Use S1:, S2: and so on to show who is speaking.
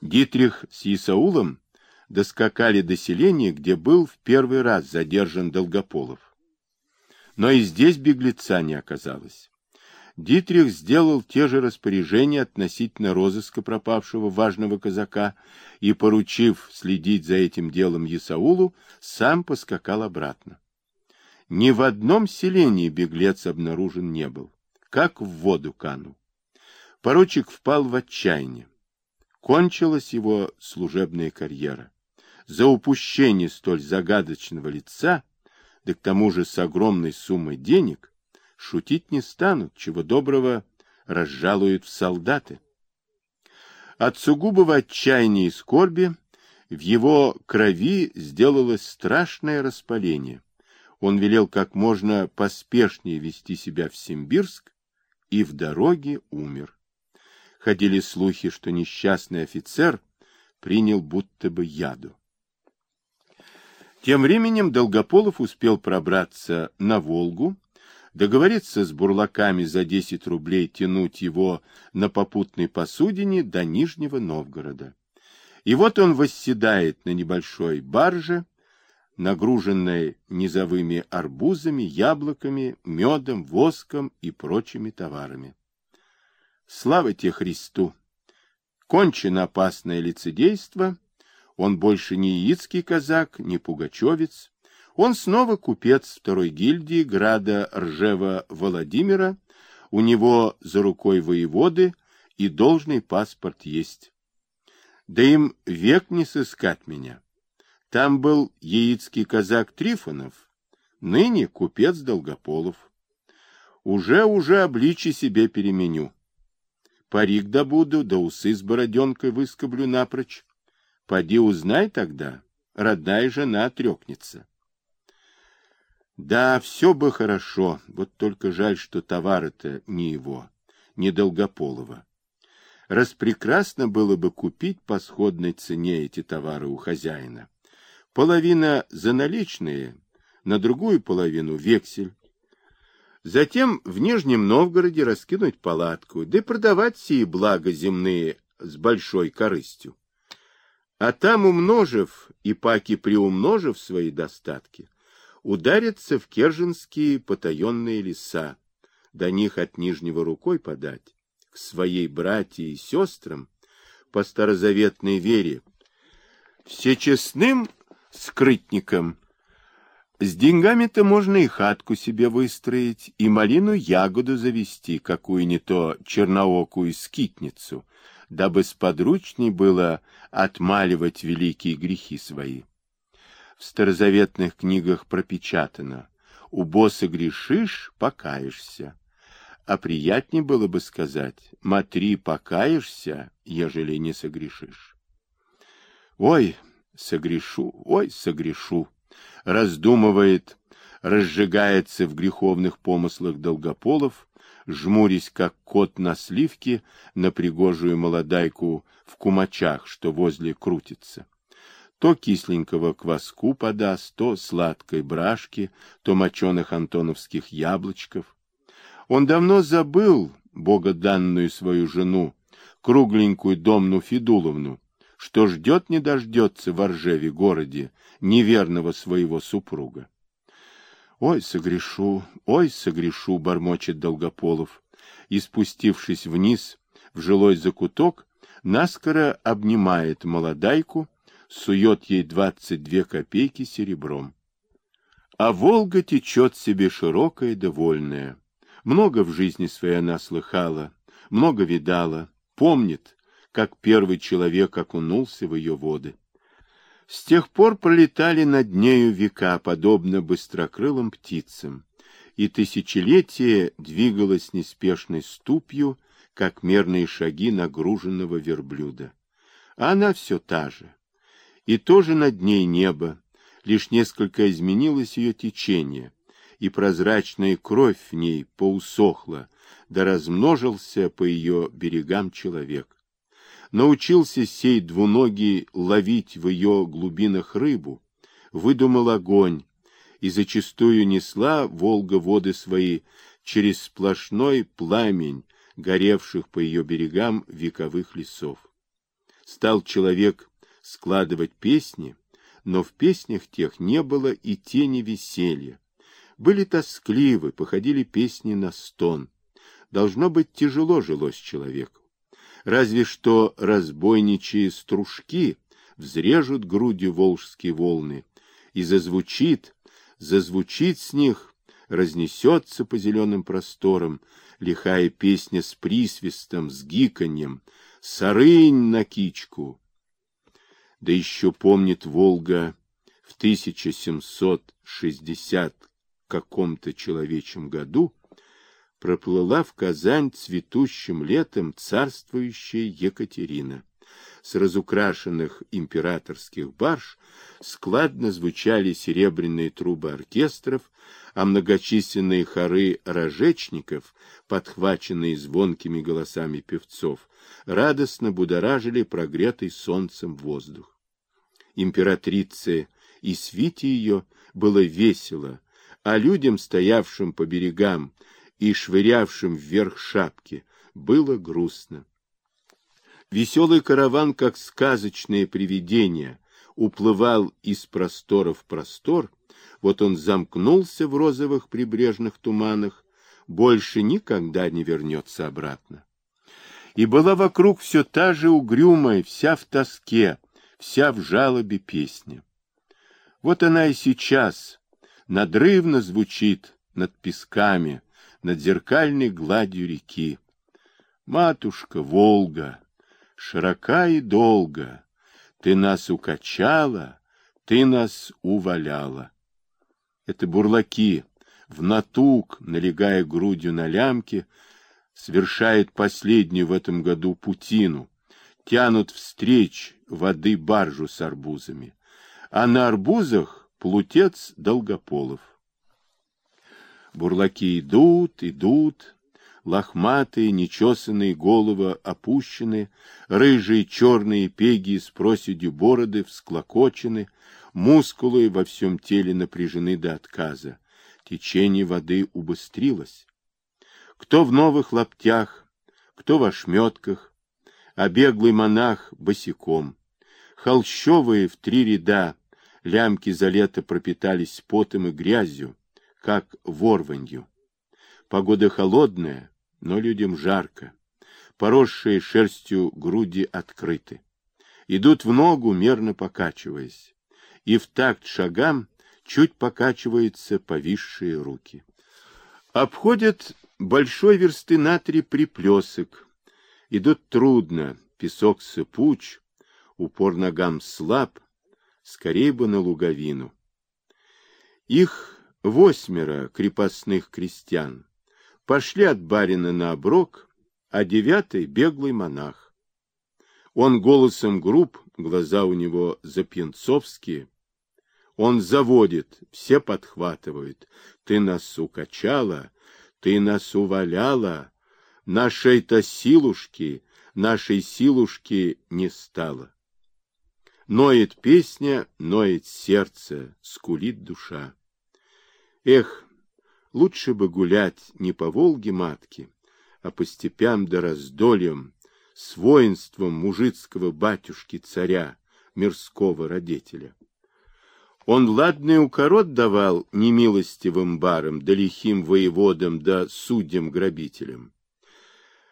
S1: Дитрих с Исаулом доскакали до селения, где был в первый раз задержан Долгополов. Но и здесь беглеца не оказалось. Дитрих сделал те же распоряжения относительно розыска пропавшего важного казака и, поручив следить за этим делом Исаулу, сам поскакал обратно. Ни в одном селении беглец обнаружен не был, как в воду канул. Поручик впал в отчаяние. Кончилась его служебная карьера. За упущение столь загадочного лица, да к тому же с огромной суммой денег, шутить не станут, чего доброго разжалуют в солдаты. От сугубого отчаяния и скорби в его крови сделалось страшное распаление он велел как можно поспешнее вести себя в Симбирск и в дороге умер. Ходили слухи, что несчастный офицер принял будто бы яду. Тем временем Долгополов успел пробраться на Волгу, договориться с бурлаками за 10 рублей тянуть его на попутной посудине до Нижнего Новгорода. И вот он восседает на небольшой барже, нагруженной низовыми арбузами, яблоками, медом, воском и прочими товарами. Слава тебе Христу! Кончено опасное лицедейство, он больше не яицкий казак, не пугачевец, он снова купец второй гильдии града Ржева Владимира, у него за рукой воеводы и должный паспорт есть. Да им век не сыскать меня. Там был яицкий казак Трифонов, ныне купец Долгополов. Уже-уже обличи себе переменю. Парик добуду, да усы с бороденкой выскоблю напрочь. Поди узнай тогда, родная жена отрекнется. Да, все бы хорошо, вот только жаль, что товары-то не его, не Долгополова. Распрекрасно было бы купить по сходной цене эти товары у хозяина. Половина за наличные, на другую половину вексель. Затем в Нижнем Новгороде раскинуть палатку, да и продавать сие блага земные с большой корыстью. А там, умножив и паки приумножив свои достатки, ударятся в керженские потаенные леса, до них от Нижнего рукой подать, к своей братьям и сестрам по старозаветной вере, всечестным скрытником. С деньгами-то можно и хатку себе выстроить, и малину ягоду завести, какую не то черноокую скитницу, дабы сподручней было отмаливать великие грехи свои. В старозаветных книгах пропечатано «У босса грешишь, покаешься». А приятнее было бы сказать «Матри, покаешься, ежели не согрешишь». Ой, согрешу, ой, согрешу, раздумывает, разжигается в греховных помыслах Долгополов, жмурясь, как кот на сливке, на пригожую молодайку в кумачах, что возле крутится. То кисленького кваску подаст, то сладкой брашки, то моченых антоновских яблочков. Он давно забыл богоданную свою жену, кругленькую домну Федуловну, что ждет не дождется в Оржеве городе неверного своего супруга. Ой, согрешу, ой, согрешу, бормочет Долгополов, и, спустившись вниз в жилой закуток, наскоро обнимает молодайку, сует ей двадцать две копейки серебром. А Волга течет себе широкая довольная. Много в жизни своей она слыхала, много видала, помнит, как первый человек окунулся в ее воды. С тех пор пролетали над нею века, подобно быстрокрылым птицам, и тысячелетие двигалось неспешной ступью, как мерные шаги нагруженного верблюда. А она все та же. И тоже над ней небо, лишь несколько изменилось ее течение, и прозрачная кровь в ней поусохла, да размножился по ее берегам человек научился сей двуногий ловить в ее глубинах рыбу, выдумал огонь, и зачастую несла Волга воды свои через сплошной пламень горевших по ее берегам вековых лесов. Стал человек складывать песни, но в песнях тех не было и тени веселья. Были тоскливы, походили песни на стон. Должно быть, тяжело жилось человеку. Разве что разбойничьи стружки взрежут грудью волжские волны, и зазвучит, зазвучит с них, разнесется по зеленым просторам, лихая песня с присвистом, с гиканьем, сарынь на кичку. Да еще помнит Волга в 1760 каком-то человечем году проплыла в Казань цветущим летом царствующая Екатерина с разукрашенных императорских барж складно звучали серебряные трубы оркестров, а многочисленные хоры рожечников, подхваченные звонкими голосами певцов, радостно будоражили прогретый солнцем воздух. Императрице и свите ее было весело, а людям, стоявшим по берегам и швырявшим вверх шапки, было грустно. Веселый караван, как сказочное привидение, уплывал из простора в простор, вот он замкнулся в розовых прибрежных туманах, больше никогда не вернется обратно. И была вокруг все та же угрюмая, вся в тоске, вся в жалобе песня. Вот она и сейчас надрывно звучит над песками, над зеркальной гладью реки. Матушка Волга, широка и долго. Ты нас укачала, ты нас уваляла. Это бурлаки, в натуг, налегая грудью на лямки, совершает последнюю в этом году путину, тянут встреч воды баржу с арбузами, а на арбузах плутец Долгополов. Бурлаки идут, идут, лохматые, нечесанные головы опущены, рыжие черные пеги с проседью бороды всклокочены, мускулы во всем теле напряжены до отказа. Течение воды убыстрилось. Кто в новых лаптях, кто в ошметках, а беглый монах босиком. Холщовые в три ряда лямки за лето пропитались потом и грязью, как ворванью. Погода холодная, но людям жарко. Поросшие шерстью груди открыты. Идут в ногу, мерно покачиваясь. И в такт шагам чуть покачиваются повисшие руки. Обходят большой версты на три приплесок. Идут трудно, песок сыпуч, упор ногам слаб, скорей бы на луговину. Их восьмеро крепостных крестьян пошли от барина на оброк, а девятый — беглый монах. Он голосом груб, глаза у него запьянцовские. Он заводит, все подхватывают. Ты нас укачала, ты нас уваляла, нашей-то силушки, нашей силушки не стало. Ноет песня, ноет сердце, скулит душа. Эх, Лучше бы гулять не по Волге матки, а по степям да раздольям, с воинством мужицкого батюшки-царя, мирского родителя. Он ладный укорот давал немилостивым барам, да лихим воеводам, да судьям-грабителям.